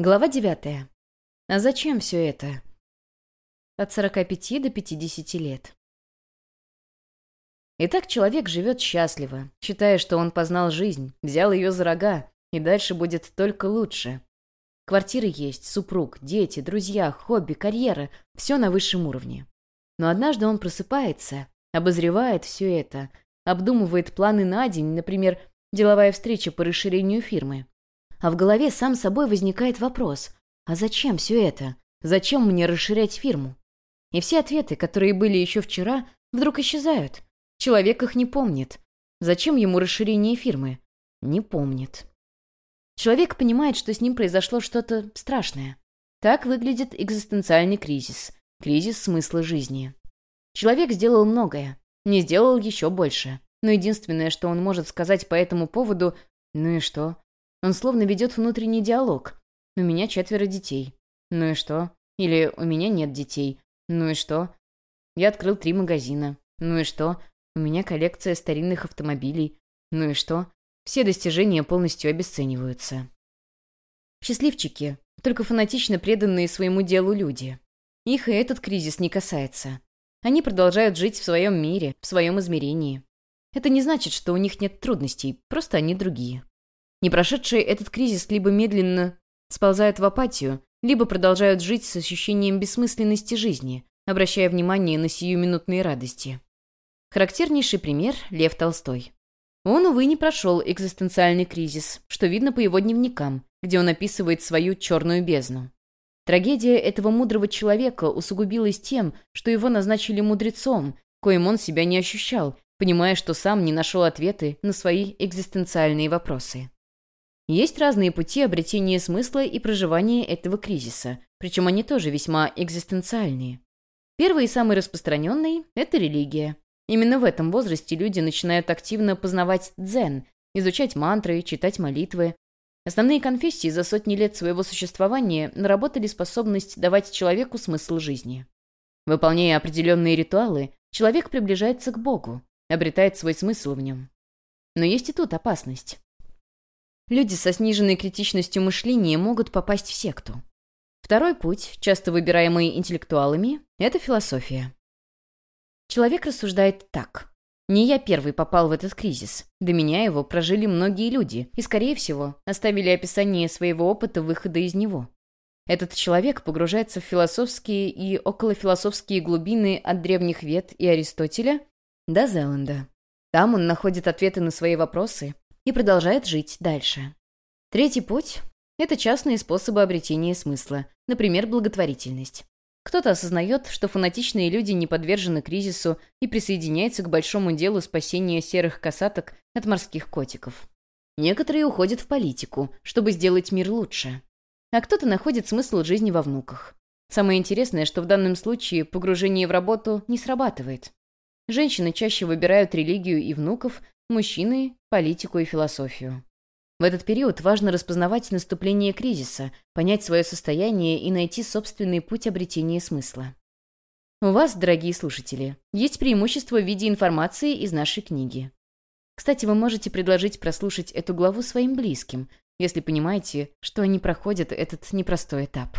Глава девятая. А зачем все это? От 45 до 50 лет. Итак, человек живет счастливо, считая, что он познал жизнь, взял ее за рога, и дальше будет только лучше. Квартиры есть, супруг, дети, друзья, хобби, карьера — все на высшем уровне. Но однажды он просыпается, обозревает все это, обдумывает планы на день, например, деловая встреча по расширению фирмы, а в голове сам собой возникает вопрос, а зачем все это? Зачем мне расширять фирму? И все ответы, которые были еще вчера, вдруг исчезают. Человек их не помнит. Зачем ему расширение фирмы? Не помнит. Человек понимает, что с ним произошло что-то страшное. Так выглядит экзистенциальный кризис. Кризис смысла жизни. Человек сделал многое. Не сделал еще больше. Но единственное, что он может сказать по этому поводу, ну и что? Он словно ведет внутренний диалог. «У меня четверо детей». «Ну и что?» Или «У меня нет детей». «Ну и что?» «Я открыл три магазина». «Ну и что?» «У меня коллекция старинных автомобилей». «Ну и что?» Все достижения полностью обесцениваются. Счастливчики, только фанатично преданные своему делу люди. Их и этот кризис не касается. Они продолжают жить в своем мире, в своем измерении. Это не значит, что у них нет трудностей, просто они другие. Не прошедшие этот кризис либо медленно сползают в апатию, либо продолжают жить с ощущением бессмысленности жизни, обращая внимание на сиюминутные радости. Характернейший пример – Лев Толстой. Он, увы, не прошел экзистенциальный кризис, что видно по его дневникам, где он описывает свою черную бездну. Трагедия этого мудрого человека усугубилась тем, что его назначили мудрецом, коим он себя не ощущал, понимая, что сам не нашел ответы на свои экзистенциальные вопросы. Есть разные пути обретения смысла и проживания этого кризиса, причем они тоже весьма экзистенциальные. Первый и самый распространенный – это религия. Именно в этом возрасте люди начинают активно познавать дзен, изучать мантры, читать молитвы. Основные конфессии за сотни лет своего существования наработали способность давать человеку смысл жизни. Выполняя определенные ритуалы, человек приближается к Богу, обретает свой смысл в нем. Но есть и тут опасность. Люди со сниженной критичностью мышления могут попасть в секту. Второй путь, часто выбираемый интеллектуалами, это философия. Человек рассуждает так. Не я первый попал в этот кризис. До меня его прожили многие люди и, скорее всего, оставили описание своего опыта выхода из него. Этот человек погружается в философские и околофилософские глубины от древних вет и Аристотеля до Зеланда. Там он находит ответы на свои вопросы и продолжает жить дальше. Третий путь – это частные способы обретения смысла, например, благотворительность. Кто-то осознает, что фанатичные люди не подвержены кризису и присоединяется к большому делу спасения серых касаток от морских котиков. Некоторые уходят в политику, чтобы сделать мир лучше. А кто-то находит смысл жизни во внуках. Самое интересное, что в данном случае погружение в работу не срабатывает. Женщины чаще выбирают религию и внуков, мужчины – политику и философию. В этот период важно распознавать наступление кризиса, понять свое состояние и найти собственный путь обретения смысла. У вас, дорогие слушатели, есть преимущество в виде информации из нашей книги. Кстати, вы можете предложить прослушать эту главу своим близким, если понимаете, что они проходят этот непростой этап.